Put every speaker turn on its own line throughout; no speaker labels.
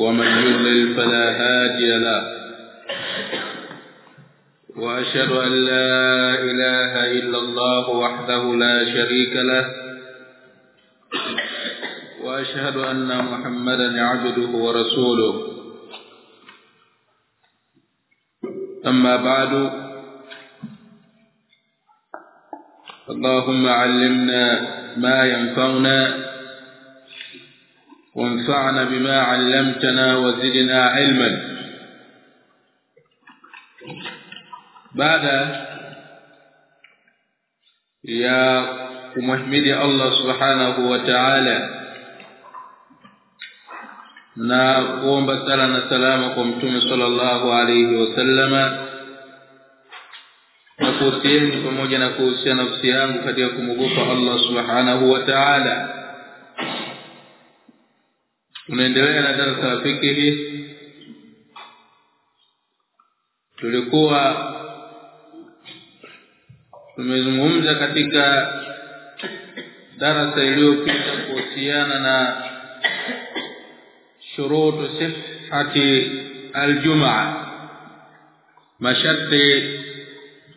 ومن يضلل فلا هادي له. وأشهد أن لا إله إلا الله وحده لا شريك له. وأشهد أن محمدا عبده ورسوله. أما بعد اللهم علمنا ما ينفعنا وانفعنا بما علمتنا وزدنا علما بعد يا محمد الله سبحانه وتعالى نا قوم والسلام السلام قمتم صلى الله عليه وسلم نقوم بالصلاه والسلام على متوم صلى الله عليه وسلم نقوم بالصلاه والسلام على متوم صلى الله عليه وسلم نقوم بالصلاه والسلام على متوم صلى الله عليه وسلم tunaendelea na darasa la fikihi tulikuwa tumezungumza katika darasa iliyopita kuhusiana na shurutu sifati aljumaa masharti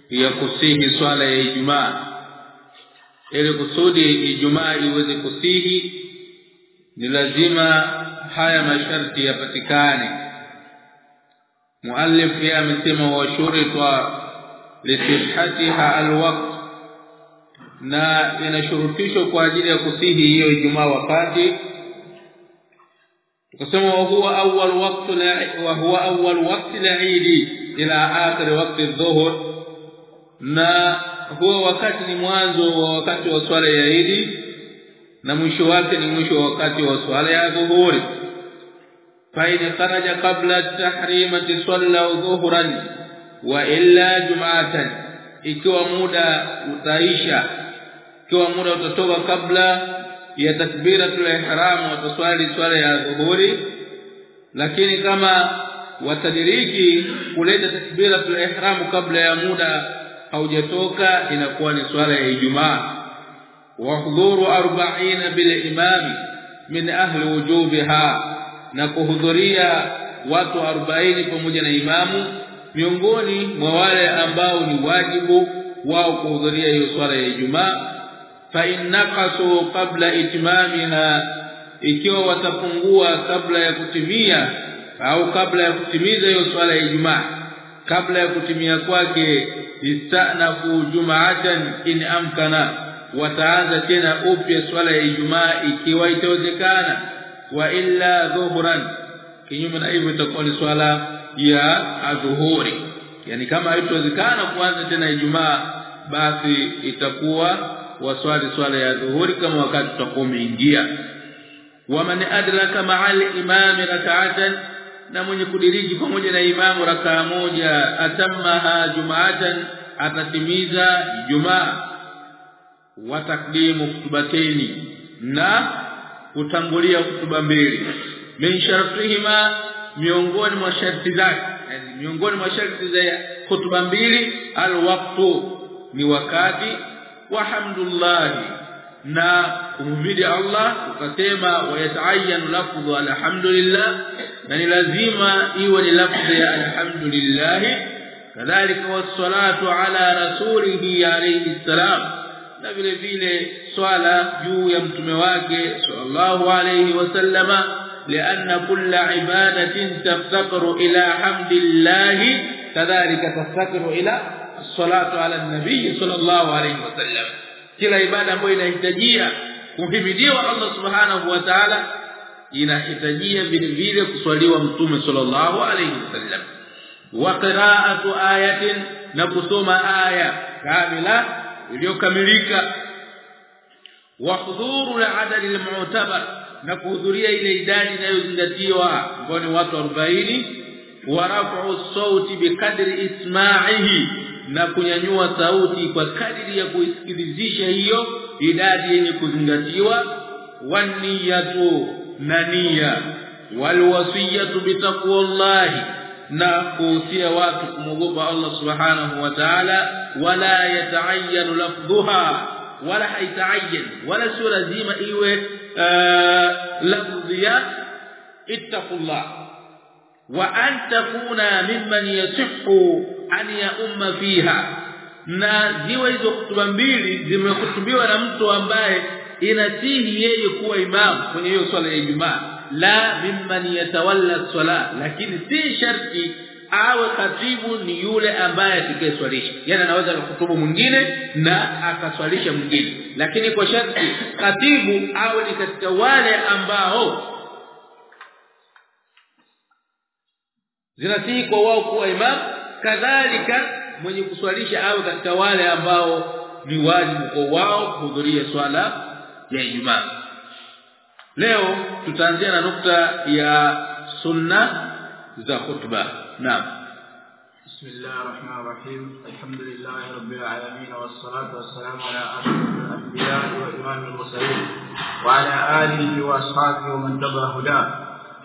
ya kusihi swala ya ijumaa. Ili kusudi ijumaa iweze kusihi ni lazima haya masharti yapatikane. Muallif ya amesema wa shuritwa lisihhatiha alwaqt na inashurutishwa kwa ajili ya kusihi hiyo Ijumaa wakati. Tukasema wa huwa awwal waqt la wa huwa awwal waqt la Eid ila akhir waqt adh-dhuhr na huwa wakati ni mwanzo wa wakati wa swala ya Eid na mwisho wake ni mwisho wa wakati wa swala ya dhuhuri fa in kharaja qabla at-tahrimati salla dhuhran wa illa jum'atan ikiwa muda utaisha ikiwa muda utatoka kabla ya takbiratul ihram wataswali swala ya dhuhuri lakini kama watadiriki kuleta takbiratul ihram kabla ya muda haujatoka inakuwa ni swala ya Ijumaa وحضور أربعين بالإمام من أهل وجوبها na kuhudhuria watu 40 pamoja na imamu miongoni mwa wale ambao ni wajibu wao kuhudhuria hiyo swala ya Ijumaa. Fa innaqasu qabla itmamiha ikiwa watapungua kabla ya kutimia au kabla ya kutimiza hiyo swala ya Ijumaa. Kabla ya kutimia kwake istanafu jumaatan in amkana wataanza tena upya swala ya Ijumaa ikiwa itawezekana wa illa dhuhran kinyume na hivyo itakuwa ni swala ya adhuhuri. Yani kama haitowezekana kuanza tena Ijumaa basi itakuwa waswali swala ya dhuhuri kama wakati tutakuwa umeingia. Waman adraka ma'al imam rak'atan na mwenye kudiriki pamoja na imamu rakaa moja atammaha jum'atan atatimiza jumaa wa takdimu kutubateni na kutangulia kutuba mbili. Min shartihima miongoni mwa sharti zake yani miongoni mwa sharti za kutuba mbili alwaqtu ni wakati walhamdulillah na kumhimidi Allah ukasema wayataayyanu lafdhu alhamdulillah na ni lazima iwe ni lafdhi ya alhamdulillah kadhalika wassalatu ala rasulihi alayhi salam na vile vile swala juu ya mtume wake sallallahu alayhi wasallama عبادة تفتقر إلى حمد الله كذلك تفتقر إلى الصلاة على النبي صلى الله عليه وسلم kila ibada ambayo inahitajia kuhimidiwa Allah subhanahu wa ta'ala inahitajia vile vile kuswaliwa mtume sallallahu alayhi wasallam wa qira'atu ayatin na kusoma aya kamila iliyokamilika wa hudhuru al-adad al-mu'tabar na kuhudhuria ile idadi inayozingatiwa ambao ni watu 40 wa raf'u sauti bikadri isma'ihi na kunyanyua sauti kwa kadiri ya kuisikilizisha hiyo idadi yenye kuzingatiwa waniyatu na nia walwasiyatu bitaqwallahi na kuhusia watu kumwogopa Allah subhanahu wa ta'ala wala yata'ayyanu lafdhuha wala haita'ayyan wala sio lazima iwe lafdhiya ittaqullah. Wa an takuna mimman yasihhu an ya'umma fiha na ziwe hizo kutuba mbili zimekutubiwa na mtu ambaye inasihi yeye kuwa imamu kwenye hiyo swala ya Ijumaa la mimman yatawalla swala lakini si sharti awe katibu ni yule ambaye atakayeswalisha. Yani anaweza kukutubu mwingine na akaswalisha mwingine. Lakini kwa sharti katibu awe ni katika wale ambao zinasihi kwa wao kuwa imam kadhalika mwenye kuswalisha awe katika wale ambao ni wajibu kwa wao kuhudhuria swala ya Ijumaa leo tutaanzia na nukta ya sunna za khutba. Naam.
بسم الله الرحمن الرحيم الحمد لله رب العالمين والصلاة والسلام على أشرف الأنبياء وإمام المرسلين وعلى آله وأصحابه ومن تبع هداه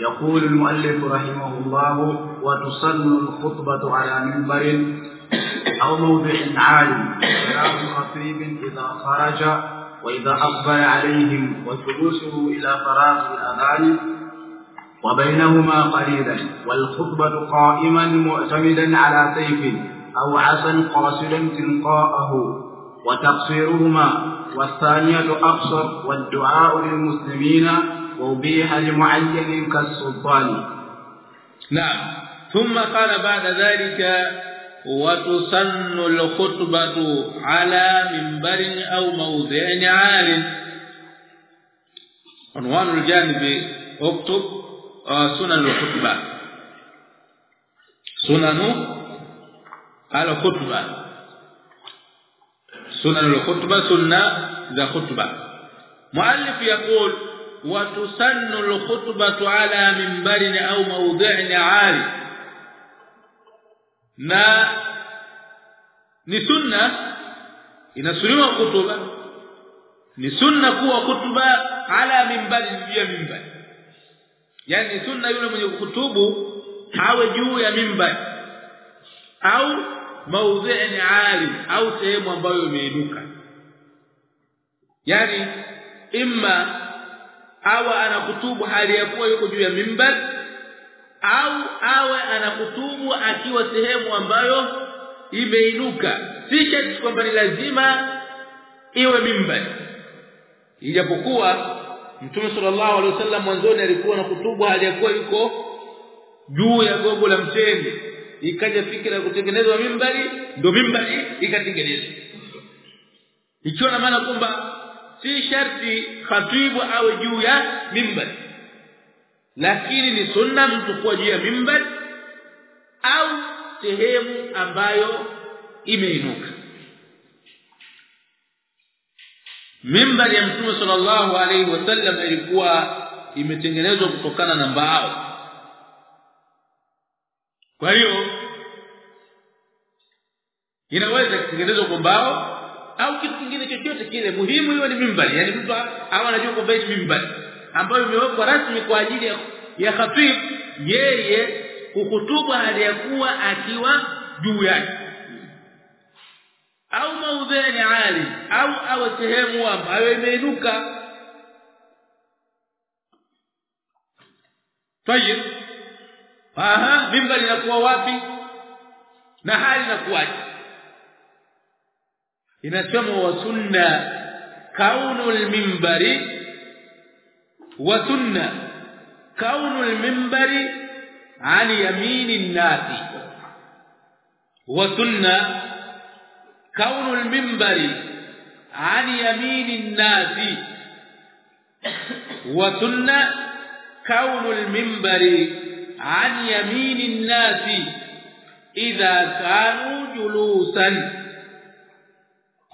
يقول المؤلف رحمه الله وتصن الخطبة على منبر أو موضع عالي كلام خطيب إذا خرج وإذا أقبل عليهم وجلوسه إلى فراغ الأذان وبينهما قليلا والخطبة قائما معتمدا على سيف أو عصا قاصدا تلقاءه وتقصيرهما والثانية أقصر والدعاء للمسلمين وأبيح لمعين كالسلطان.
نعم. ثم قال بعد ذلك وتسن الخطبة على منبر أو موضع عال عنوان الجانب اكتب سنن الخطبة سنن الخطبة سنن الخطبة سنة ذا خطبة مؤلف يقول وتسن الخطبة على منبر أو موضع عال na ni sunna inasuliwa kutuba. Ni sunna kuwa kutuba ala mimbari ya mimbari yani sunna yule mwenye kutubu awe juu ya mimbari au maudhi'in ali au sehemu ambayo imeinuka. Yani imma awa anakutubu hali ya kuwa yuko juu ya mimbari au awe anakutubu akiwa sehemu ambayo imeinuka. Si sharti kwamba ni lazima iwe mimbari. Ijapokuwa Mtume sallallahu alaihi wasallam mwanzoni alikuwa na kutubu aliyakuwa ya kuwa yuko juu ya gogo la mtende. Ikaja fikira ya kutengenezwa mimbari ndio mimbari ikatengenezwa. Ikiwa na maana kwamba si sharti khatibu awe juu ya mimbari lakini ni sunna mtu kuwa juu ya mimbar au sehemu ambayo imeinuka. Mimbar ya mtume sallallahu alaihi wasallam ilikuwa imetengenezwa kutokana na mbao. Kwa hiyo inaweza kutengenezwa kwa mbao au kitu kingine chochote kile. Muhimu hiyo ni mimbari yani mtu hawa anajua kwamba hii mimbari ambayo imewekwa rasmi kwa ajili ya, ya khatib yeye kukutuba aliyakuwa akiwa juu yake. Au maudhani ali au awe sehemu ambayo imeinuka. Tayib aha mimba linakuwa wapi? Na hali inakuwaje? Inasema wa sunna kaunul mimbari wa sunna. كون المنبر عن يمين الناس. وسنه كون المنبر عن يمين الناس. وسنه كون المنبر عن يمين الناس. إذا كانوا جلوسا.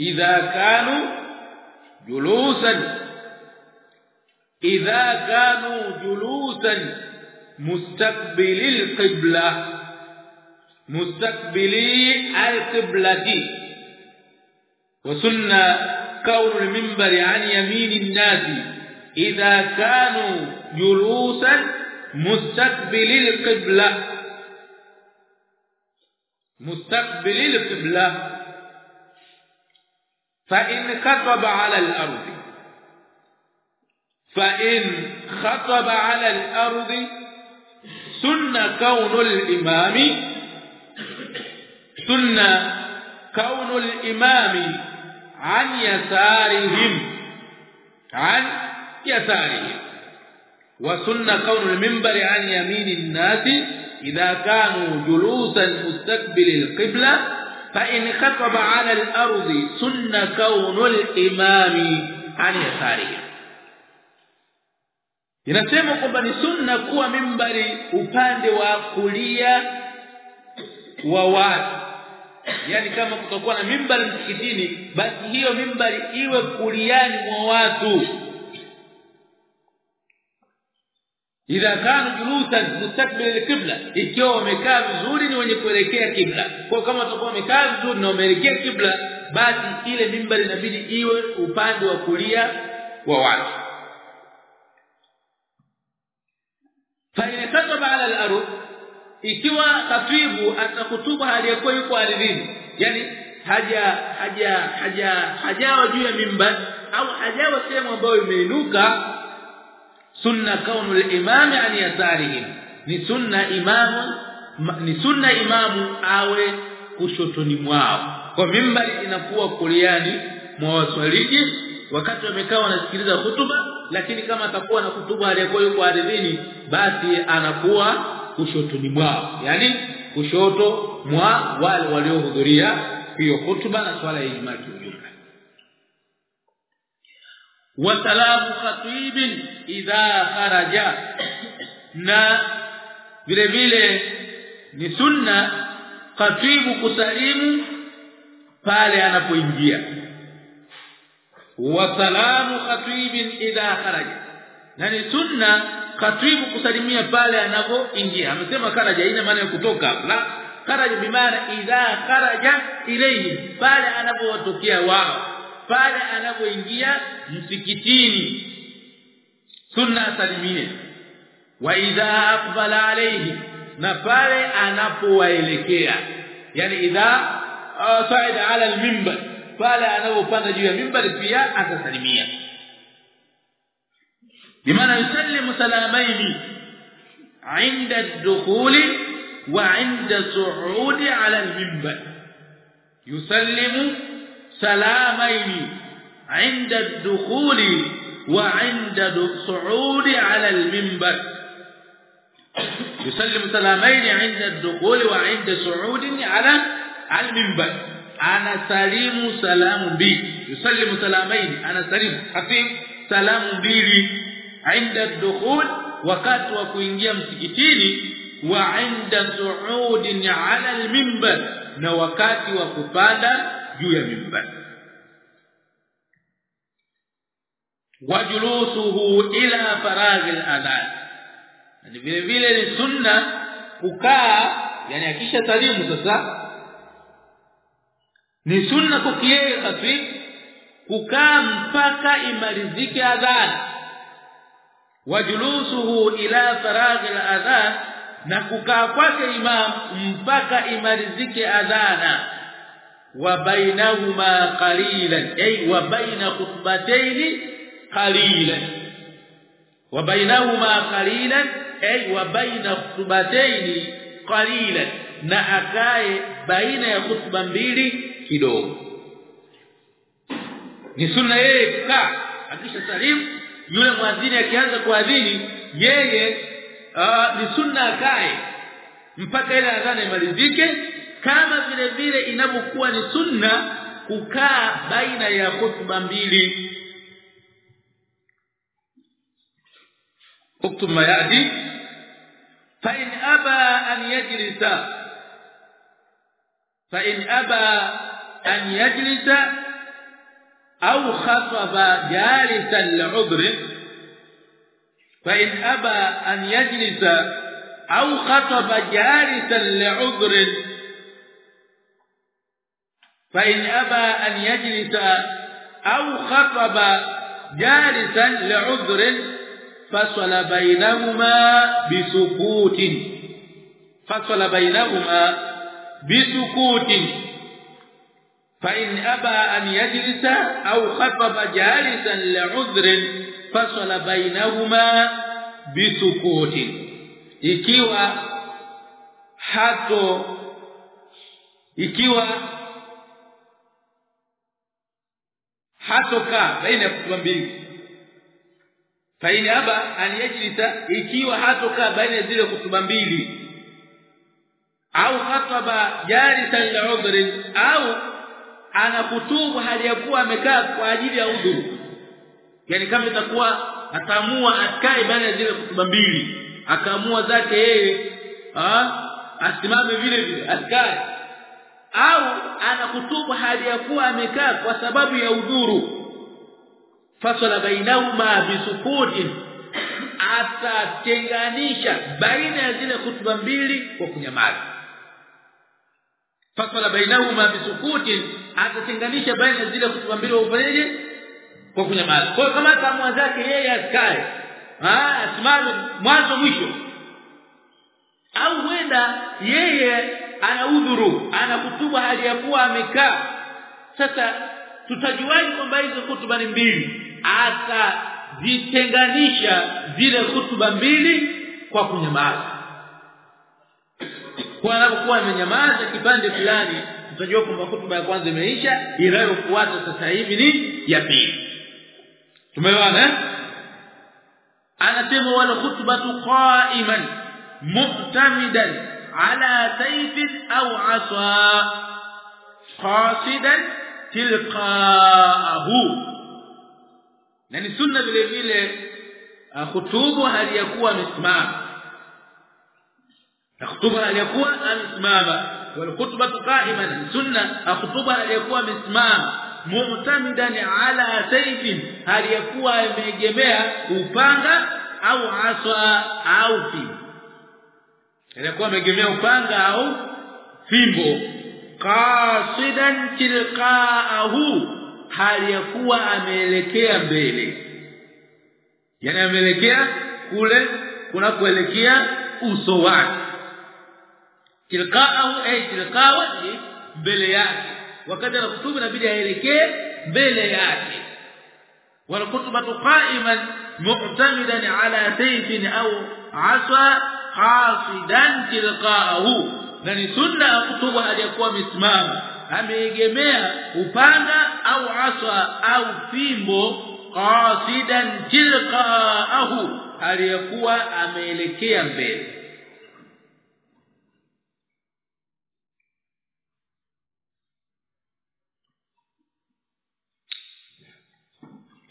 إذا كانوا جلوسا. Kanu julusan mustaqbilil qibla mustaqbili al-qiblati wa sunna كون المنبر عن يمين الناس إذا كانوا جلوسا مستقبل القبلة. مستقبل القبلة. فإن خطب على الأرض فإن خطب على الأرض سن كون الإمام سن كون الإمام عن يسارهم عن يسارهم. وسن كون المنبر عن يمين الناس إذا كانوا جلوسا مستقبل القبلة فإن خطب على الأرض سن كون الإمام عن يسارهم. Inasema kwamba ni sunna kuwa mimbari upande wa kulia wa watu. Yani kama kutakuwa na mimbari msikitini basi hiyo mimbari iwe kuliani mwa watu. Idha kanu julusan mustakbil alqibla ikiwa wamekaa vizuri ni wenye kuelekea kibla kwa kama watakuwa wamekaa vizuri na wameelekea kibla basi ile mimbari inabidi iwe upande wa kulia wa watu fa kataba ala al-ardh ikiwa khatibu atakutuba aliyokuwa yuko ardhini yani haja haja haja hajawa juu ya mimbar au hajawa sehemu ambayo imeinuka sunna kaunu al-imam an yasarihim. Ni sunna imamu ni sunna imamu awe kushotoni mwao. Kwa mimbari inakuwa kuliani mwa waswaliji wakati wamekaa wanasikiliza hutuba lakini kama atakuwa na kutuba aliyekuwa yuko ardhini basi anakuwa kushotoni mwao. Yani kushoto mwa wale waliohudhuria hiyo hutuba na swala ya Ijumaa kiujumla. Wa salamu khatibin idha kharaja. Na vile vile ni sunna khatibu kusalimu pale anapoingia wa salamu khatibin idha kharaja. Na ni sunna khatibu kusalimia pale anapoingia. Amesema kharaja ina maana ya kutoka. La kharaja bimaana idha kharaja ilayhi. Pale anapowatokea wao pale anapoingia msikitini. Sunna asalimie. Wa idha aqbala alayhi. Na pale anapowaelekea. Yani idha saida ala almimbar pale anapopanda juu ya mimbari pia atasalimia. Bimaana yusallimu salamaini عند الدخول وعند صعود على المنبر يسلم سلامين عند الدخول وعند صعود على المنبر يسلم سلامين عند الدخول وعند صعود على المنبر anasalimu salamu mbili. Yusallimu salamaini anasalimu. Hafiz salamu mbili. Inda dukhul wakati wa kuingia msikitini wa inda su'udin ala al-minbar na wakati wa kupanda juu ya minbar. Wajulusuhu ila faragh al-adhan. Vile vile ni sunna kukaa yani akisha salimu sasa ni sunna kukiyeye kafi kukaa mpaka imalizike adhan. Wajulusuhu ila faraghi al-adhan na kukaa kwake imam mpaka imalizike adhana. Wa bainahuma qalilan ay wa baina khutbatayn qalilan. Wa bainahuma qalilan ay wa baina khutbatayn qalilan. Na akae baina ya khutba mbili kidogo ni sunna yeye kukaa akisha salimu yule mwadhini akianza kuadhini yeye uh, ni sunna akae mpaka ile adhana imalizike kama vile vile inapokuwa ni sunna kukaa baina ya khutba mbili اكتب ما ياتي فان ابى ان يجلس فان ابى أن يجلس au khataba jalisan li'udhr فإن أبى أن يجلس أو خطب جالسا لعذر فإن أبى أن يجلس أو خطب جالسا لعذر فصل بينهما بسكوت فصل بينهما بسكوت. fa in aba an yajlisa au جالسا لعذر فصل بينهما bainahuma bisukuti ikiwa hato ikiwa hatoka baina ya kutuba mbili faini aba aniyejlisa ikiwa hatoka baina zile kutuba mbili au khataba jarisan li'udhrin au anakutubu hali ya kuwa amekaa kwa ajili ya udhuru yani kama itakuwa ataamua akae baada ya zile kutuba mbili akaamua zake yeye asimame vile vile akae au anakutubu hali ya kuwa amekaa kwa sababu ya udhuru. Fasala bainahuma bisukutin atatenganisha baina ya zile kutuba mbili kwa kunyamaza. Fasala bainahuma bisukutin atatenganisha baina zile kutuba mbili ufanyeje kwa kunyamaza. Kwa kama tamwa zake yeye asikae ah asimame mwanzo mwisho au huenda yeye ana udhuru anakutuba hali ya kuwa amekaa. Sasa tutajuaje kwamba hizo kutuba ni mbili? Atazitenganisha zile kutuba mbili kwa kunyamaza. Kwa anapokuwa amenyamaza kipande fulani tutajua kwamba hutuba ya kwanza imeisha inayofuata sasa hivi ni ya pili. Tumeona eh? Anasema wala khutbatu qa'iman mu'tamidan ala sayfin au asa qasidan tilqaahu. Na ni sunna vile vile khutubu hali ya kuwa amesimama. Khutubu hali ya kuwa amesimama wal قائما qa'iman sunna khutubu hali ya kuwa amesimama mu'tamidan ala sayfin hali ya kuwa ameegemea upanga au aswa au fimbo. Alikuwa ameegemea upanga au fimbo. Qasidan tilqaahu hali ya kuwa ameelekea mbele. Yani ameelekea kule kunakoelekea uso wake tilqaahu ay tilqaa wajhi mbele yake. Wakati anakutubu inabidi aelekee mbele yake. Wal khutbatu qa'iman mu'tamidan ala sayfin au asa qasidan tilqaahu. Na ni sunna kutubu aliyakuwa misimama ameegemea upanga au aswa au fimbo qasidan tilqaahu. Aliyakuwa ameelekea mbele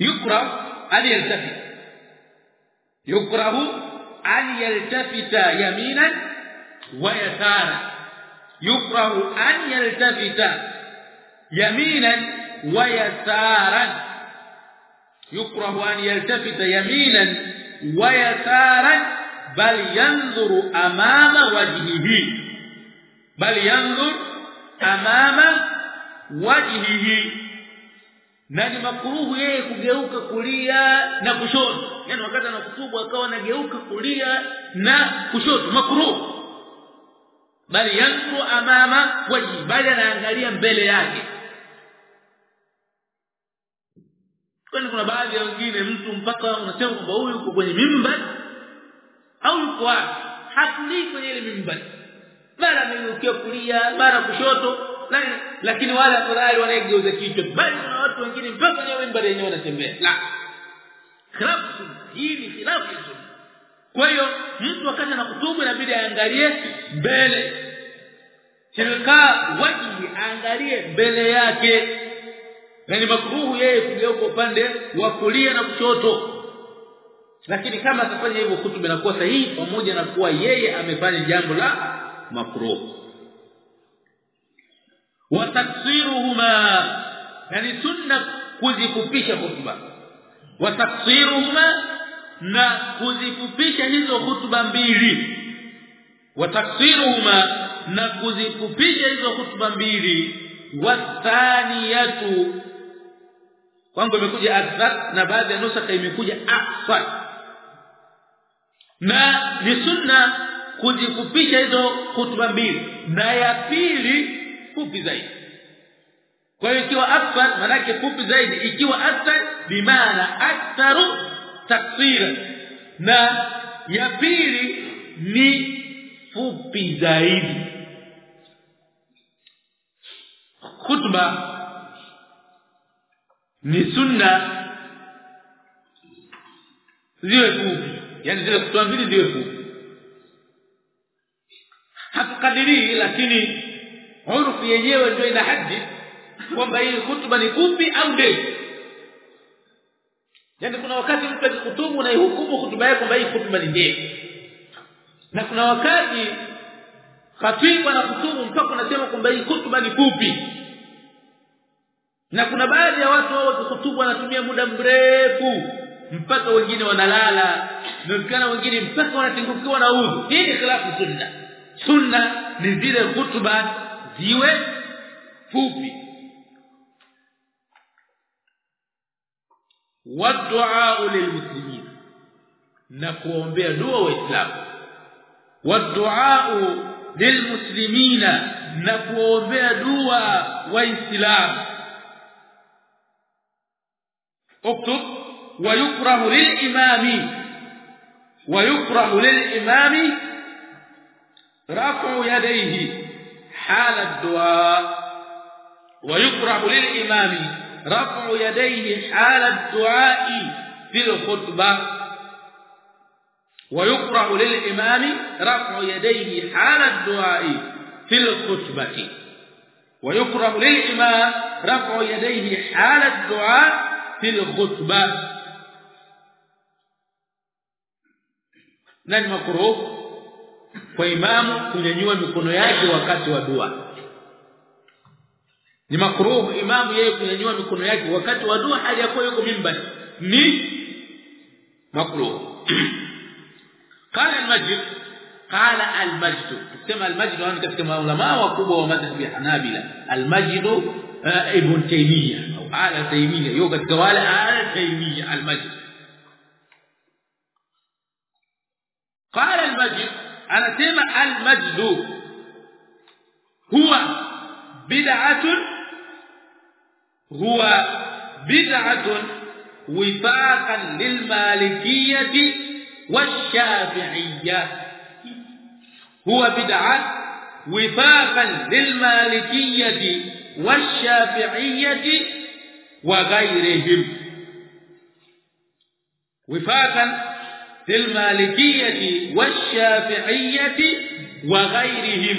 يكره أن يلتفت. يكره أن يلتفت يمينا ويسارا. يكره أن يلتفت يمينا ويسارا. يكره أن يلتفت يمينا ويسارا. بل ينظر أمام وجهه. بل ينظر أمام وجهه. Na ni makuruhu yeye kugeuka kulia na kushoto. Yani wakati anakutubu akawa anageuka kulia na kushoto. Makuruhu. Bali yanzu amama waji bali anaangalia mbele yake. Kwani kuna baadhi ya wengine mtu mpaka unasema kwamba huyu yuko kwenye mimbar au yuko hatulii kwenye ile mimbar. Mara ameukia kulia mara kushoto lakini wale afadhali wanaegeuza kichwa bali na watu wengine mpaka kwenye mimbari yenyewe wanatembea. La. Khilafu. Hii ni khilafu kwa hiyo mtu wakati anakutubu inabidi aangalie mbele. Tilka waji aangalie mbele yake. Na ni makruhu yeye kugeuka upande wa kulia na kushoto. Lakini kama atafanya hivyo kutubu inakuwa sahihi pamoja na kuwa yeye amefanya jambo la makruhu wataksiruhuma yani sunna kuzifupisha khutba. Wataksiruhuma na kuzifupisha hizo hutuba mbili. Wa taksiruhuma na kuzifupisha hizo hutuba mbili. Wathaniyatu kwangu imekuja akthar na baadhi ya nusaka imekuja akthar na ni sunna kuzifupisha hizo hutuba mbili. Na ya pili fupi zaidi. Kwa hiyo ikiwa akthar manake fupi zaidi. Ikiwa akthar bimaana aktharu taksira. Na ya pili ni fupi zaidi. Khutba ni sunna ziwe fupi. Yani zile kutoa mbili ziwe fupi. Hakadiri lakini urfu yenyewe ndio ina haddi kwamba hii hutuba ni fupi au ndefu. Yani kuna wakati mtu akikutubu na ihukumu hutuba yake kwamba hii hutuba ni ndefu. Na kuna wakati khatibu anakutubu mpaka unasema kwamba hii hutuba ni fupi. Na kuna baadhi ya watu wao wakikutubu wanatumia muda mrefu mpaka wengine wanalala. Na wengine mpaka wanatingukiwa na udhu. Hii ni khilafu sunna. Sunna ni zile hutuba ziwe fupi wadua lilmuslimin na kuombea dua waislamu wadua lilmuslimina na kuombea dua waislamu اكتب ويكره للامام ويكره للامام رفع يديه حال الدعاء. ويكره للإمام رفع يديه حال الدعاء في الخطبة. ويكره للإمام رفع يديه حال الدعاء في الخطبة. ويكره للإمام رفع يديه حال الدعاء في الخطبة. nani makruh kwa imamu kunyanyua mikono yake wakati wa dua ni makruh imamu yeye kunyanyua mikono yake wakati wa dua hali yakuwa yuko mimbar ni makruh قال المجد قال المجد كما المجد وان katika maulama wakubwa wa madhhab ya Hanabila المجد ابن تيميه au ala taymiya yuko katika wale ala taymiya المجد قال المجد anasema al-majdu huwa bid'atun huwa bid'atun wifaqan lilmalikiyyah والشافعيه هو بدعه وفاقا للمالكيه والشافعيه وغيرهم وفاقا fil malikiyati washafi'iyati wa ghairihim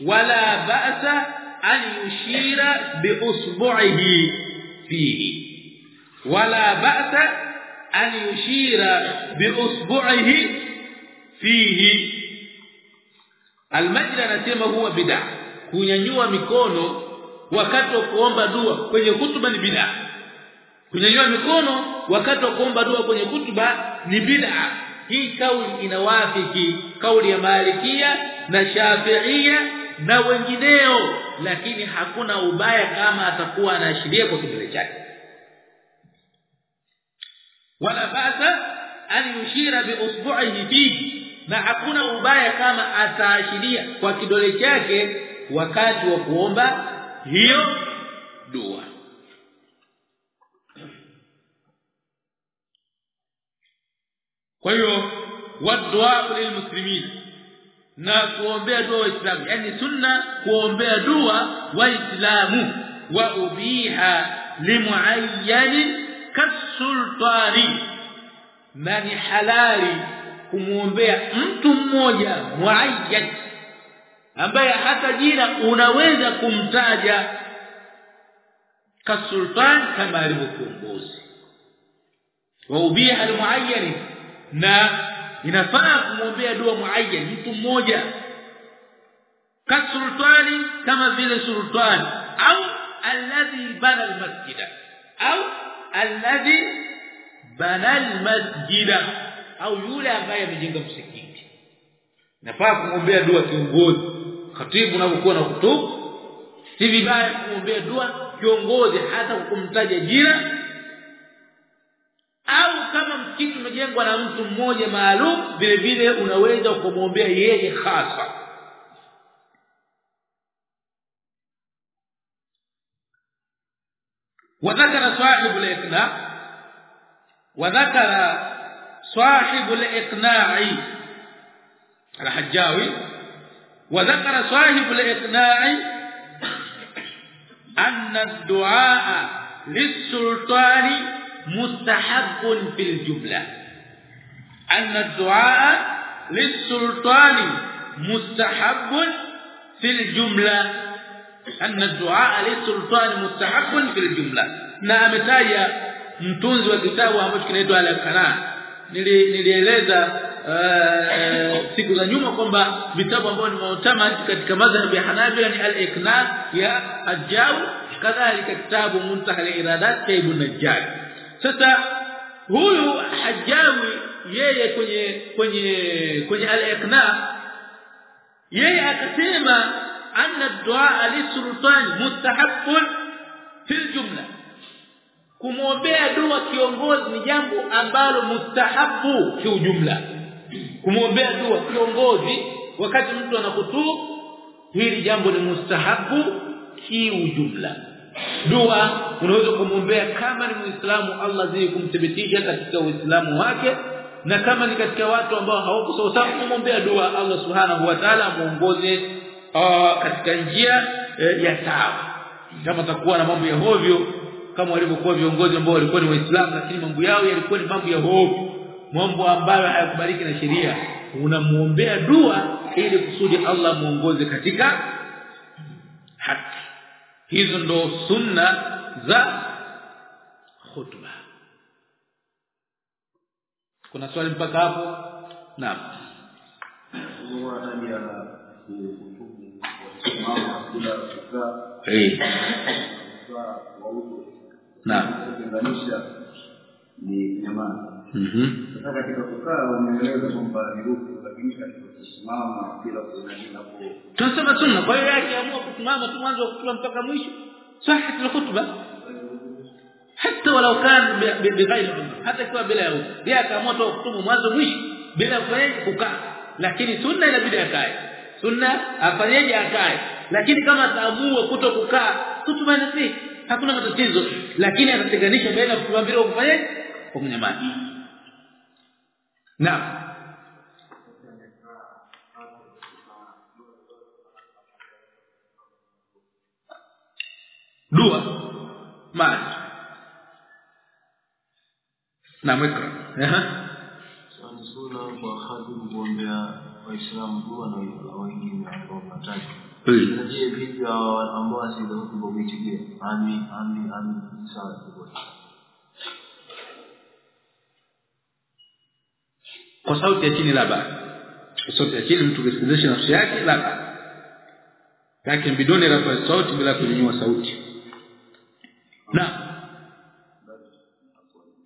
wala ba'sa an yushira bi usbu'ihi fihi wala ba'sa an yushira bi usbu'ihi fihi almajra anasema huwa bid'a kunyanyua mikono wakati wa kuomba dua kwenye hutuba ni bid'a kunyanyua mikono wakati wa kuomba dua kwenye kutuba ni bid'a. Hii kauli inawafiki kauli ya malikia na shafiia na wengineo lakini hakuna ubaya kama atakuwa anaashiria kwa kidole chake. Wala basa an yushira bi usbu'ihi na hakuna ubaya kama ataashiria kwa kidole chake wakati wa kuomba hiyo dua kwa hiyo wadua lilmuslimin na kuombea dua waislamu. Yani sunna kuombea dua waislamu. Wa ubiha limuayyan kasultani na halali kumuombea mtu mmoja muayyan ambaye hata jina unaweza kumtaja kasultan kama alivyokuongozi wa ubiha almuayyan na inafaa kumwombea dua muayyan mtu mmoja. Kasultani kama vile sultani au alladhi bana almasjida au alladhi bana almasjid au yule ambaye amejenga msikiti. Nafaa kumwombea dua kiongozi khatibu unapokuwa na kutubu. Si vibaya kumwombea dua kiongozi hata kumtaja jina au kama msikiti umejengwa na mtu mmoja maalum vile vile unaweza kumwombea yeye hasa وذكر صاحب الاقناع وذكر صاحب الاقناع الحجاوي وذكر صاحب الاقناع أن الدعاء للسلطان مستحب في الجملة أن الدعاء للسلطان مستحب في الجملة أن الدعاء للسلطان مستحب في الجملة na ametaja mtunzi wa kitabu ambacho kinaitwa al-Kana nilieleza siku za nyuma kwamba vitabu ambavyo ni mutamad katika madhhab ya Hanabila ni al-Iqna ya Ajaw kadhalika kitabu Muntaha al-Iradat cha Ibn Najjar sasa huyu Hajawi yeye kwenye kwenye kwenye al-Iqna yeye akasema anna ad-du'a li-sultan mustahabbun fil jumla. Kumwombea dua kiongozi ni jambo ambalo mustahabu kiujumla. Kumwombea dua kiongozi wakati mtu anakutu hili jambo ni mustahabu kiujumla dua unaweza kumwombea kama ni muislamu Allah zidi kumthibitisha katika uislamu wake na kama ni katika watu ambao hawako sawa sawa kumwombea dua Allah subhanahu wa ta'ala muongoze katika njia e, ya sawa kama takuwa na mambo ya hovyo kama walivyokuwa viongozi ambao walikuwa ni waislamu lakini mambo yao yalikuwa ni mambo ya hovyo mambo ambayo hayakubaliki na sheria unamuombea dua ili kusudi Allah muongoze katika haki hizo ndo sunna za khutba. Kuna swali mpaka hapo? Naam. Eh naam.
Kutenganisha ni nyamaza
mhm
sasa katika kukaa umeeleza kwamba ni
tunasema sunna kwa hiyo yake amua kusimama tu mwanzo wa mpaka mwisho. Sahihi al-khutba. Hata walau kan bighairi hata ikiwa bila ya yeye akaamua tu kutubu mwanzo mwisho bila kufanya kukaa. Lakini sunna inabidi akae. Sunna afanyeje akae. Lakini kama ataamua kuto kukaa kutuba nasi hakuna matatizo. Lakini atatenganisha baina ya kutuba bila kufanyaje kwa mnyamazi. Naam dua maji na
mwiko kwa khatibu kuombea Waislamu dua na wengine ambao wanataka. Je, vipi ambao asili huko? Ami ami ami sawa kwa.
kwa sauti ya chini laba kwa sauti ya chini mtu kusikilizisha nafsi yake laba lakini bidoni rafa sauti bila kunyanyua sauti na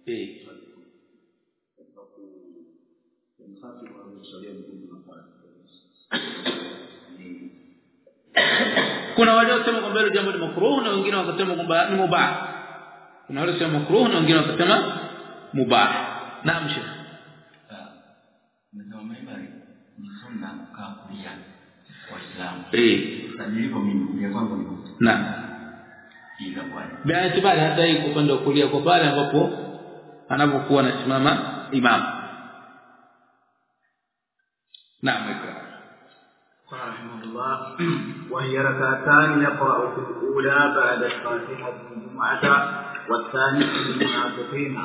eh. Kuna waliosema kwamba hilo jambo ni makruh na wengine wakasema kwamba ni mubah. Kuna waliosema makruh na wengine wakasema mubah. Naam sheikh.
Mzee Maibari ni sunna kukaa kulia Waislamu.
eh.
Sasa nilipo mimi kwangu ni huko. Kwa
biatibari hata kwa upande wa kulia kwa pale ambapo anapokuwa anasimama imam. Naam
رحمه الله وهي ركعتان يقرأ في الأولى بعد الفاتحة الجمعة والثانية للمنافقين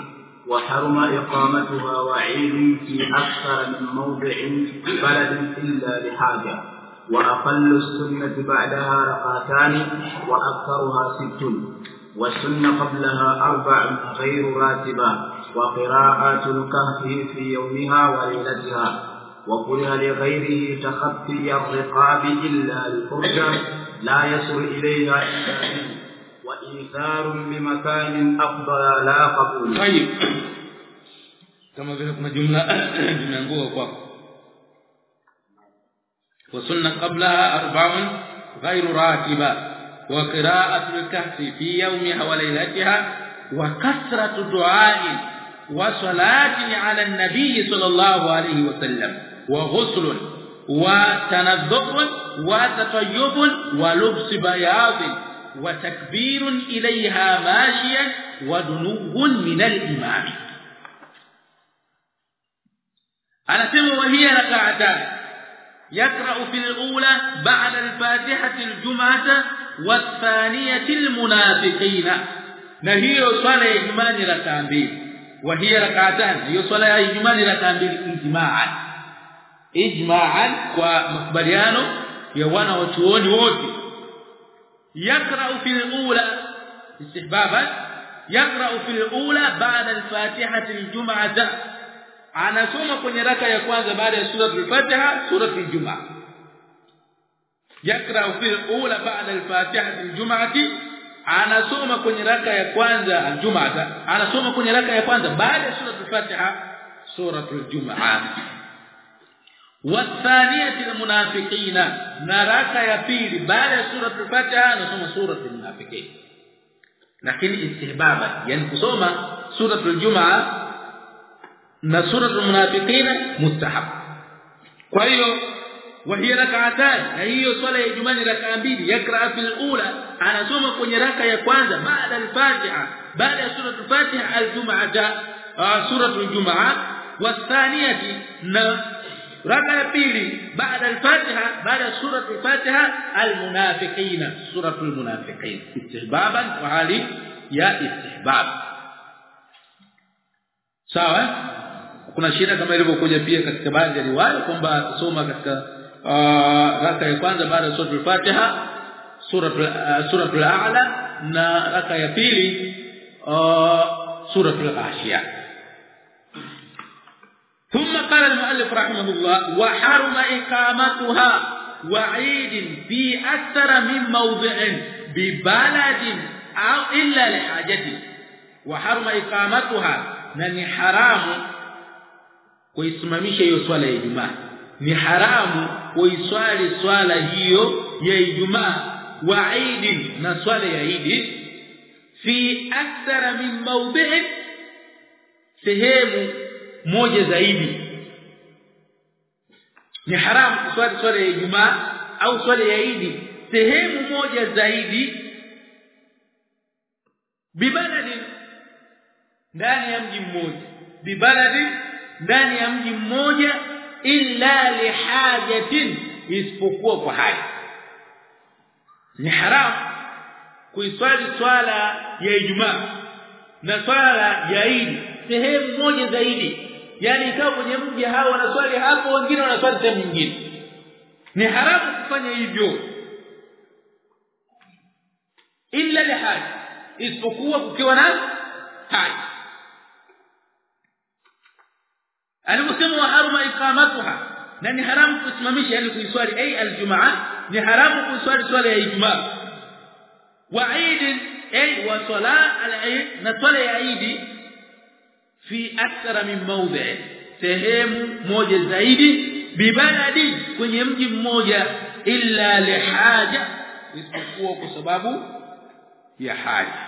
وحرم إقامتها وعيد في أكثر من موضع بلد إلا لحاجة وأقل السنة بعدها ركعتان وأكثرها ست والسنة قبلها أربع غير راتبة وقراءة الكهف في يومها وليلتها. وكره لغيره تخطي الرقاب إلا الفرجة لا يصل إليها إلا وإيثار بمكان أفضل لا قبول.
طيب. kuna jumla zimeanguka kwako وسنة قبلها أربع غير راتبة وقراءة الكهف في يومها وليلتها وكثرة دعاء وصلاة على النبي صلى الله عليه وسلم وغسل وتنظف وتطيب ولبس بياض وتكبير إليها ماشيا ودنو من الإمام. أنا سمع وهي ركعتان. يقرأ في الأولى بعد الفاتحة الجمعة والثانية المنافقين. نهي صلى الجمعة ركعتان وهي ركعتان. هي صلاة الجمعة ركعتان اجماعا. اجماعا ومقبليانه يا وأنا وتوني يقرأ في الأولى. استحبابا. يقرأ في الأولى بعد الفاتحة الجمعة. anasoma kwenye raka ya kwanza baada ya sura al-Fatiha sura al-Jumu'ah yakra fi al-ula ba'da al-Fatiha al-Jumu'ah anasoma kwenye raka ya kwanza al-Jumu'ah anasoma kwenye raka ya kwanza baada ya sura al-Fatiha sura al-Jumu'ah والثانيه المنافقين نرaka ya pili baada ya sura al-Fatiha anasoma sura al-Munafiqin lakini istihbaba yani kusoma sura al-Jumu'ah na suratul munafiqina mustahab kwa hiyo وهي ركعتان na hiyo swala ya Ijumaa ni raka mbili yakra fil ula anasoma kwenye raka ya kwanza baada al-Fatiha baada ya sura al-Fatiha al-Jum'ah sura al-Jum'ah wathaniyati na raka ya pili baada al-Fatiha baada sura al-Fatiha al-Munafiqin sura al-Munafiqin istihbaban wa hali ya istihbab sawa Kuna shida kama ilivyokuja pia katika baadhi ya riwaya kwamba tusoma katika raka ya kwanza baada ya sura al-Fatiha sura sura al-A'la na raka ya pili sura al-Ghashiya ثم قال المؤلف رحمه الله وحرم اقامتها وعيد في أكثر من موضع ببلد أو الا لحاجته وحرم اقامتها ni haramu kuisimamisha hiyo swala ya Ijumaa. Ni haramu kuiswali swala hiyo ya Ijumaa wa Eid na swala ya Eid fi akthara min mawdhi' sehemu moja zaidi. Ni haramu kuswali swala ya Ijumaa au swala ya Eid sehemu moja zaidi. Bibaladi ndani ya mji mmoja. Bibaladi ndani ya mji mmoja illa lihajatin isipokuwa kwa haja. Ni haramu kuiswali swala ya Ijumaa na swala ya Idi sehemu moja zaidi. Yani ikawa kwenye mji hao wanaswali hapo wengine wanaswali sehemu nyingine. Ni haramu kufanya hivyo. Illa lihaja isipokuwa kukiwa na haja aliposema wa haruma iqamatuha na ni haramu kusimamisha yani kuiswali ay aljumaa ni haramu kuiswali swala ya ijumaa. Wa eid ay wa sala al-eid na swala ya eid fi akthara min mawdi' sehemu moja zaidi bibaladi kwenye mji mmoja illa lihaja isipokuwa kwa sababu ya haja.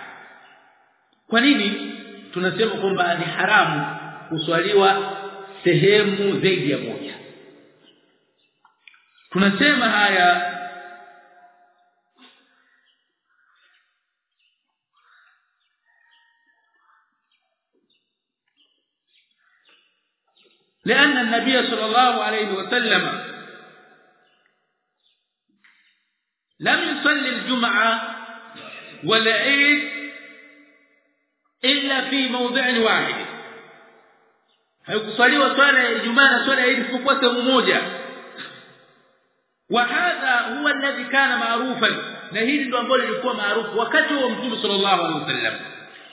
Kwa nini tunasema kwamba ni haramu kuswaliwa sehemu zaidi ya moja. Tunasema haya لأن النبي صلى الله عليه وسلم لم يصلي الجمعة والعيد إلا في موضع واحد. Haikusaliwa swala ya Ijumaa na swala ya Eid isipokuwa sehemu moja. Wa hadha huwa alladhi kana maarufan na hili ndio ambalo lilikuwa maarufu wakati wa Mtume sallallahu alaihi wasallam.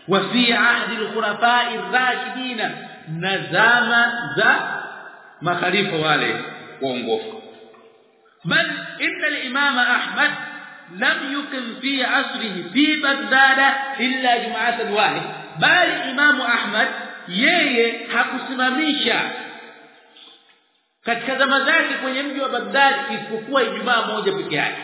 Wa fi ahdi al-khulafa'i ar-rashidin. Na zama za makhalifa wale waongofu. Bal inna al-imam Ahmad lam yukim fi asrihi fi Baghdad illa jum'atan wahid. Bal Imam Ahmad yeye hakusimamisha katika zama zake kwenye mji wa Baghdad isipokuwa Ijumaa moja peke yake.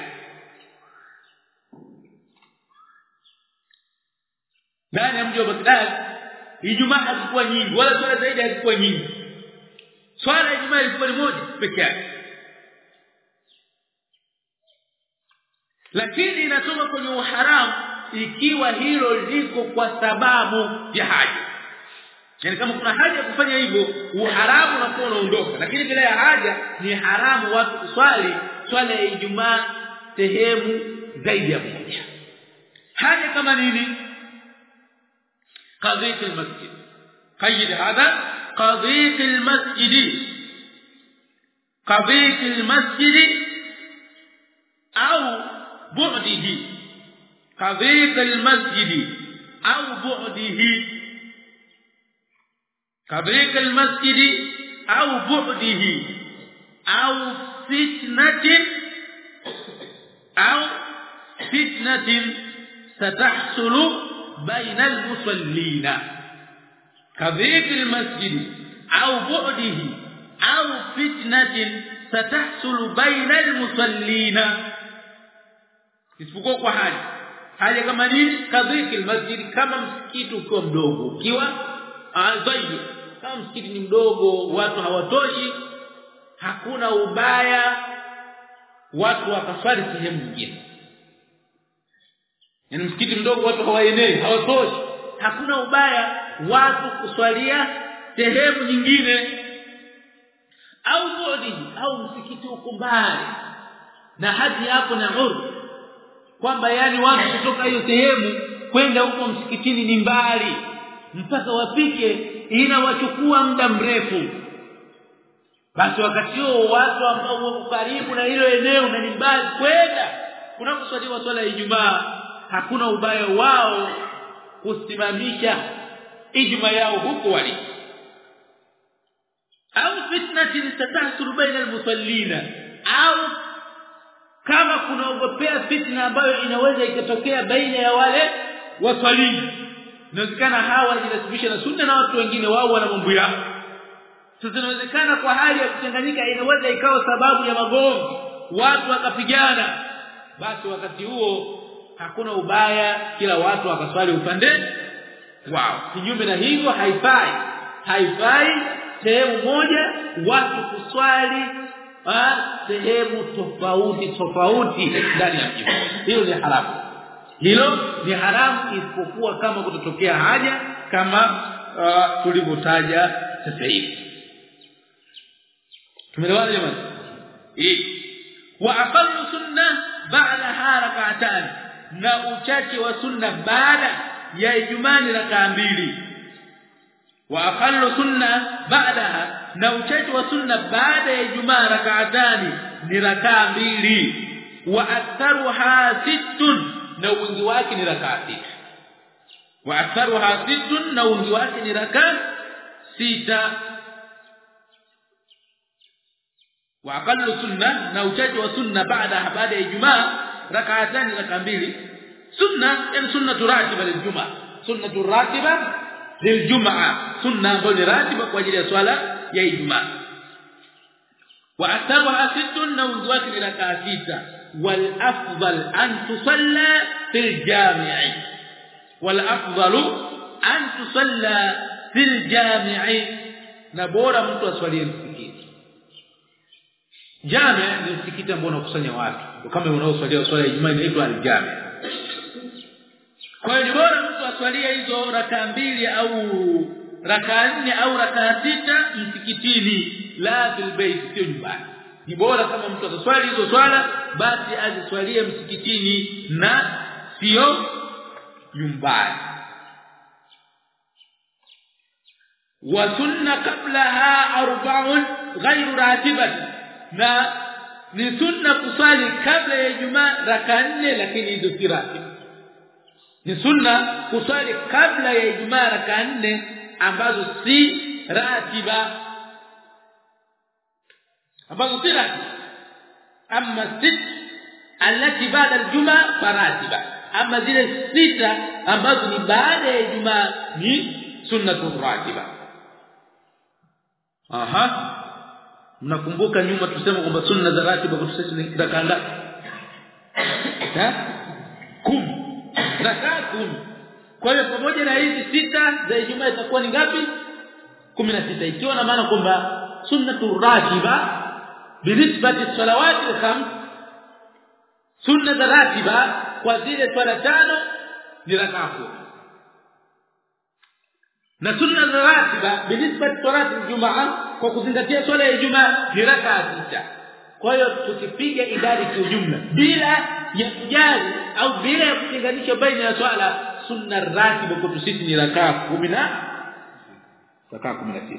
Ndani ya mji wa Baghdad Ijumaa hazikuwa nyingi wala swala zaidi hazikuwa nyingi. Swala ya Ijumaa ilikuwa ni moja peke yake. Lakini inasoma kwenye uharamu ikiwa hilo liko kwa sababu ya haja Yaani kama kuna haja ya kufanya hivyo, uharamu unakuwa unaondoka. Lakini bila ya haja ni haramu watu kuswali swala ya Ijumaa sehemu zaidi ya moja. Haja kama nini? Qadhiyat al-masjid. Qayyid hadha qadhiyat al-masjid. Qadhiyat al-masjid au bu'dihi. Qadhiyat al-masjid au bu'dihi kabrika almasjidi au bu'dihi au fitnatin au fitnatin satahsulu baina almusallina kabrika almasjidi au bu'dihi au fitnatin satahsulu baina almusallina isipokuwa kwa hali. Hali kama nini kadhiki almasjid kama msikiti ukiwa mdogo. Ukiwa ah, azayi kama msikiti ni mdogo watu hawatoshi hakuna ubaya watu wakaswali sehemu nyingine. Yani msikiti mdogo watu hawaenei hawatoshi hakuna ubaya watu kuswalia sehemu nyingine. Au bodi au msikiti uko mbali na hadi hapo na urf kwamba yani watu kutoka hiyo sehemu kwenda huko msikitini ni mbali mpaka wapike inawachukua muda mrefu. Basi wakati huo watu ambao wako karibu na hilo eneo na ni mbali kwenda kunaposwaliwa swala ya Ijumaa hakuna ubaya wao kusimamisha ijma yao huko wali au fitnatin zitatahsul baina almusallina au kama kunaogopea fitna ambayo inaweza ikatokea baina ya wale waswaliji inawezekana hawa wanajinasibisha na sunna na watu wengine wao wana mambo yao. Sasa inawezekana kwa hali ya kuchanganyika inaweza ikawa sababu ya magomvi. Watu wakapigana. Basi wakati huo hakuna ubaya kila watu wakaswali upande wao. Kinyume na hivyo haifai. Haifai sehemu moja watu kuswali sehemu tofauti tofauti ndani ya mji hiyo ni haramu hilo ni haramu isipokuwa kama kutotokea haja kama uh, tulivyotaja sasa hivi. Tumeelewana jamani? Wa aqallu sunna ba'da harakatan na uchache wa sunna baada ya Ijumaa ni rakaa mbili. Wa aqallu sunna baadaha na uchache wa sunna baada ya Ijumaa rakaatani ni rakaa mbili. Wa aktharuha sittun na wingi wake ni rakaa sita wa aktharuha sittun na wingi wake ni rakaa sita. Wa aqallu sunna na uchache wa sunna baada baada ya Ijumaa rakaatani raka mbili. Sunna yani sunnatu ratiba liljuma sunnatu ratiba liljuma sunna ambayo ni ratiba kwa ajili ya swala ya Ijumaa. Wa aktharuha sittun na wingi wake ni rakaa sita wal ان an في الجامع والافضل an tusalla fil jami'i. Na bora mtu aswalie msikiti. Jami ni msikiti ambao unakusanya watu. Kama unaoswalia swala ya Ijumaa inaitwa al-jami. Kwa hiyo bora mtu aswalie hizo raka mbili au raka nne au raka sita msikitini. La bil bait sio nyumbani. Ni bora kama mtu ataswali hizo swala basi aziswalie msikitini na sio nyumbani. Wa sunna qablaha arba'un ghayru ratiban. Na ni sunna kusali kabla ya Ijumaa raka nne lakini hizo si ratiba ni sunna kusali kabla ya Ijumaa raka nne ambazo si ratiba. Ambazo si ratiba amma sit alati baada aljumaa faratiba ama zile sita ambazo ni baada ya Ijumaa ni sunnatu ratiba. Aha. Mnakumbuka nyuma tusema kwamba sunna za ratiba kwa sisi ni rakaa ngapi? Eh kumi rakaa kwa hiyo pamoja na hizi sita za Ijumaa itakuwa ni ngapi? 16 ikiwa na maana kwamba sunnatu ratiba binisbati salawati al-khams sunna za ratiba kwa zile swala tano ni rakaa na sunna za ratiba binisbati salati aljumaa kwa kuzingatia swala ya Ijumaa ni rakaa sita. Kwa hiyo tukipiga idadi kwa ujumla bila ya kujali au bila ya kutenganisha baina ya swala sunna ratiba kwa sisi ni rakaa 10 na rakaa 16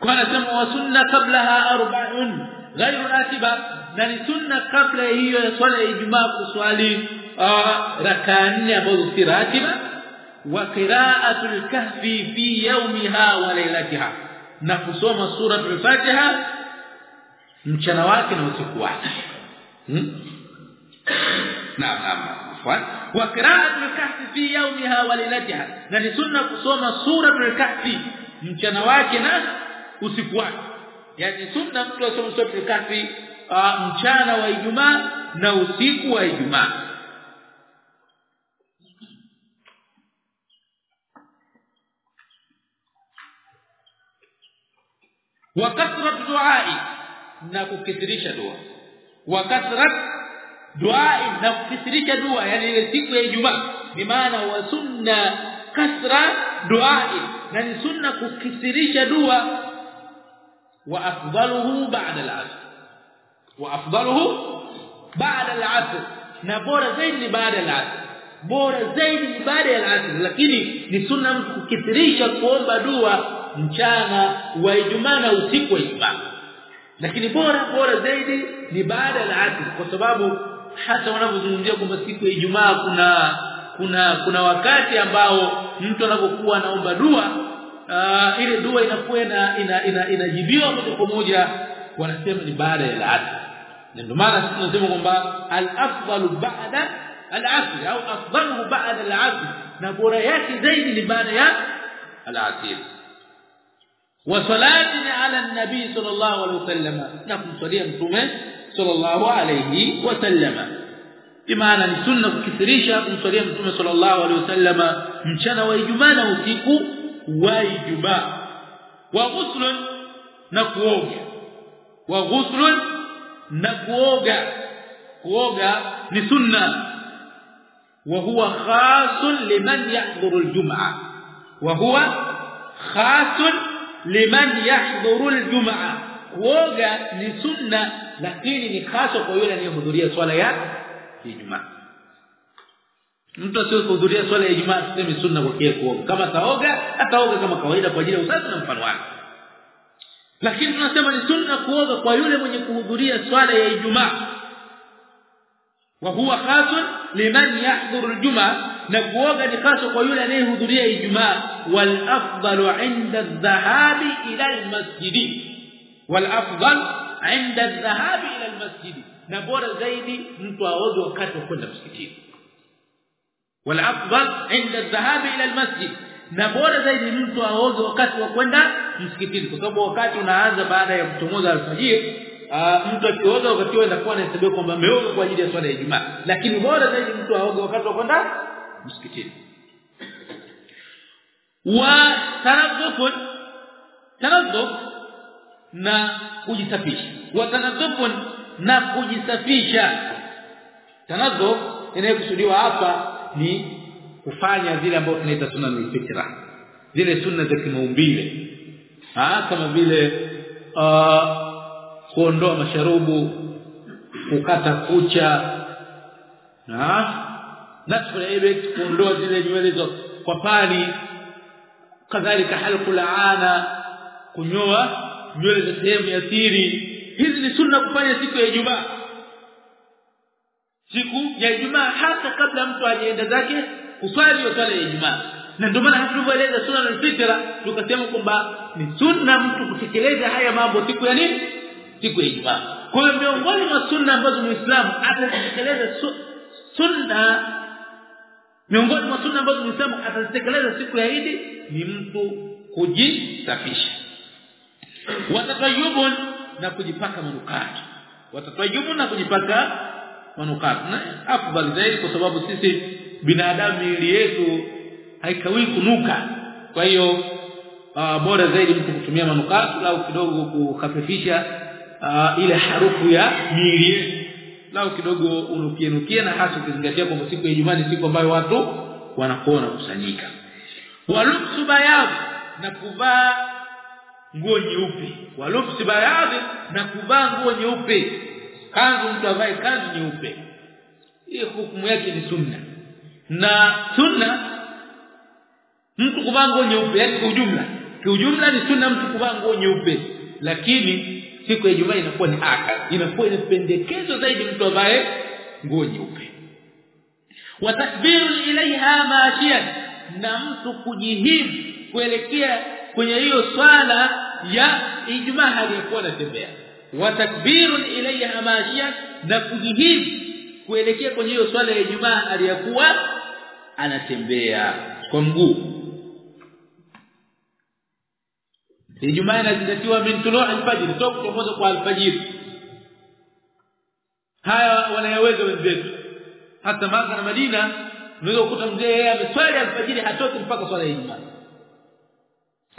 anasema wa sunna kablaha arba'un ghairu ratiba na ni sunna kabla hiyo ya swala ya Ijumaa kuswali rakaa nne ambazo si ratiba wa qira'atul kahfi fi yawmiha wa laylatiha na kusoma suratul fatiha mchana wake na usiku wake hmm? naam naam wa qira'atul kahfi fi yawmiha wa laylatiha na ni sunna kusoma suratul kahfi mchana wake na usiku wake yani sunna mtu asome kafi kahfi mchana wa Ijumaa na usiku wa Ijumaa. Wa kasrat duai na kukithirisha dua. Wa kasrat duai na kukithirisha dua. Yani ile siku ya Ijumaa. Ni maana wa sunna kasra duai na ni sunna kukithirisha dua ba'da al-'asr. Wa afdaluhu ba'da al-'asr. Na bora zaidi ni baada al-'asr. Bora zaidi ni baada ya al-'asr. Lakini ni sunna mtu kukithirisha kuomba dua mchana wa Ijumaa na usiku wa Ijumaa. Lakini bora bora zaidi ni baada ya asr kwa sababu hata wanapozungumzia kwamba siku ya Ijumaa kuna kuna kuna wakati ambao mtu anapokuwa anaomba dua uh, ile dua inakuwa ina, ina, ina, inajibiwa moja kwa moja wanasema ni baada ya asr na ndio maana sisi tunasema kwamba al-afdalu ba'da al-asr au afdaluhu ba'da al-asr na bora yake zaidi ni baada ya al-asr وصلاه على النبي صلى الله عليه وسلم نكم صليه متومه صلى الله عليه وسلم بمعنى ni sunna kukithirisha kumsalia mtume sallallahu alaihi wasallam mchana wa Ijumaa na usiku wa Ijumaa wa ghuslun na kuoga. Wa ghuslun na kuoga. Kuoga ni sunna. Wa huwa khasun liman yahdhuru aljum'a. Wa huwa khasun liman yahdhuru aljum'a. Kuoga ni sunna lakini ni hasa kwa yule anayehudhuria swala ya Ijumaa mtu asiyehudhuria swala ya Ijumaa tuseme sunna kwa kia kuoga kama taoga ataoga kama kawaida kwa ajili ya usafi na mfano wake lakini tunasema ni sunna kuoga kwa yule mwenye kuhudhuria swala ya Ijumaa wa huwa khasun liman yahdhuru aljumaa na kuoga ni hasa kwa yule anayehudhuria Ijumaa wal afdalu inda adh-dhahabi ila al-masjid wal afdal inda adh-dhahabi ila al-masjid na bora zaidi mtu aoge wakati wa kwenda msikitini wal عند الذهاب الى المسجد. Na bora zaidi mtu aoge wakati wa kwenda msikitini. Kwa sababu wakati unaanza baada ya kuchomoza alfajiri mtu akioga wakati huo inakuwa anahesabiwa kwamba ameoga kwa ajili ya swala ya Ijumaa. Lakini bora zaidi mtu aoge wakati wa kwenda msikitini. Wa tanadhufun tanadhuf na kujisafisha. Wa tanadhufun na kujisafisha. Tanadhuf inayokusudiwa hapa ni kufanya zile ambazo tunaita sunna ni fitra zile sunna za kimaumbile. Kama vile uh, kuondoa masharubu kukata kucha. Na nasfu al-ibit kuondoa zile nywele za kwa pani. Kadhalika halqu laana kunyoa nywele za sehemu ya siri. Hizi ni sunna kufanya siku ya Ijumaa siku ya Ijumaa hata kabla mtu ajienda zake kuswali swala ya Ijumaa. Na ndio maana tulivyoeleza sunna al-fitra tukasema kwamba ni sunna mtu kutekeleza haya mambo siku ya nini? Siku ya Ijumaa. Kwa hiyo miongoni mwa sunna ambazo muislamu atatekeleza su, sunna miongoni mwa sunna ambazo Muislamu atazitekeleza siku ya Eid ni mtu kujisafisha. Watatayubun na kujipaka manukato watatayubun na kujipaka manukato na afdal zaidi kwa sababu sisi binadamu miili yetu haikawii kunuka. Kwa hiyo uh, bora zaidi mtu kutumia manukato au kidogo kukhafifisha uh, ile harufu ya miili yetu. Lao kidogo unukie nukie na hasa ukizingatia kwamba siku ya Ijumaa ni siku ambayo watu wanakuona kusanyika walubsu bayad na kuvaa nguo nyeupe. Walufsu bayad na kuvaa nguo nyeupe kanzu mtu avae kanzu nyeupe hii hukumu yake ni sunna. Na sunna mtu kuvaa nguo nyeupe yani kwa ujumla. Kwa ujumla ni sunna mtu kuvaa nguo nyeupe lakini siku ya Ijumaa inakuwa ni aka inakuwa inapendekezwa zaidi mtu avae nguo nyeupe. Wa takbiru ilaiha maashiyan na mtu kujihimu kuelekea kwenye hiyo swala ya Ijumaa aliyokuwa anatembea wa takbirun ilayya maashiyan na kujihid kuelekea kwenye hiyo swala ya Ijumaa aliyakuwa ya anatembea kwa mguu. Ijumaa inazingatiwa min tulu' al-fajr toka kuchomoza kwa al-fajr. Haya wanayaweza wenzetu. Hata Maka na Madina unaweza kukuta mzee yeye ameswali al-fajr hatoki mpaka swala ya Ijumaa.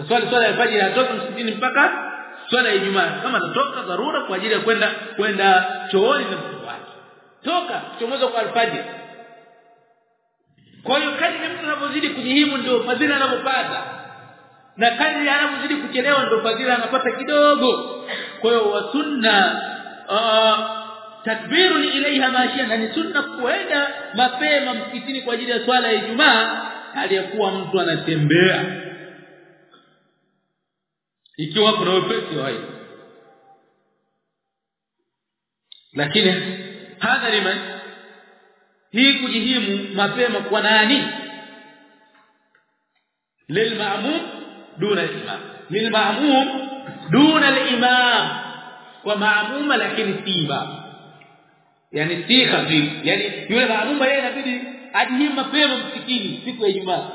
Swali swala ya al-fajr hatoki msikitini mpaka swala ya Ijumaa. Kama natoka dharura kwa ajili ya kwenda kwenda chooni na mtoto wake. Toka kuchomoza kwa al-fajr kwa hiyo kadri mtu anapozidi kujihimu ndio fadhila anapopata na kadri anapozidi kuchelewa ndio fadhila anapata kidogo. Kwa hiyo wa sunna takbiru ilaiha mashia na ni sunna kuenda mapema msikitini kwa ajili ya swala ya Ijumaa aliyekuwa mtu anatembea ikiwa kuna wepesi wa hai lakini hadha liman hii kujihimu mapema kwa nani? Lilmaamum duna al-imam. Lilmaamum duna al-imam. Kwa maamuma lakini si imam. Yani si khatib yani yule maamuma yeye inabidi ajihimu mapema msikini siku ya Ijumaa.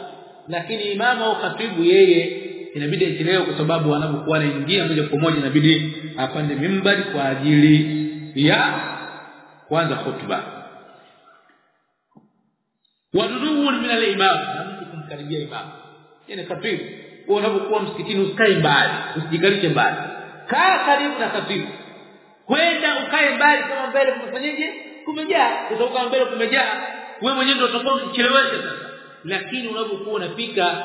Lakini imam au khatibu yeye inabidi achelewe kwa sababu anapokuwa anaingia moja kwa moja inabidi apande mimbari kwa ajili ya kwanza khutba. Waduduhu min al-imam kumkaribia imam. Yani katibu unapokuwa msikitini usikae mbali usijikalishe mbali. Kaa karibu na katibu kwenda ukae mbali kama mbele kumefanyaje? Kumejaa. Kutoka mbele kumejaa. Wewe mwenyewe ndio utakuwa ukichelewesha sasa. Lakini unapokuwa unafika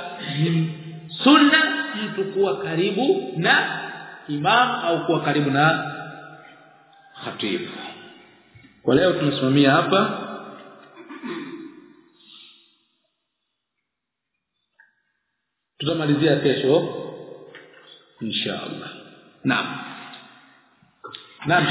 sunna mtu kuwa karibu na imam au kuwa karibu na khatib. Kwa leo tunasimamia hapa. Tutamalizia kesho inshallah. Naam. Naam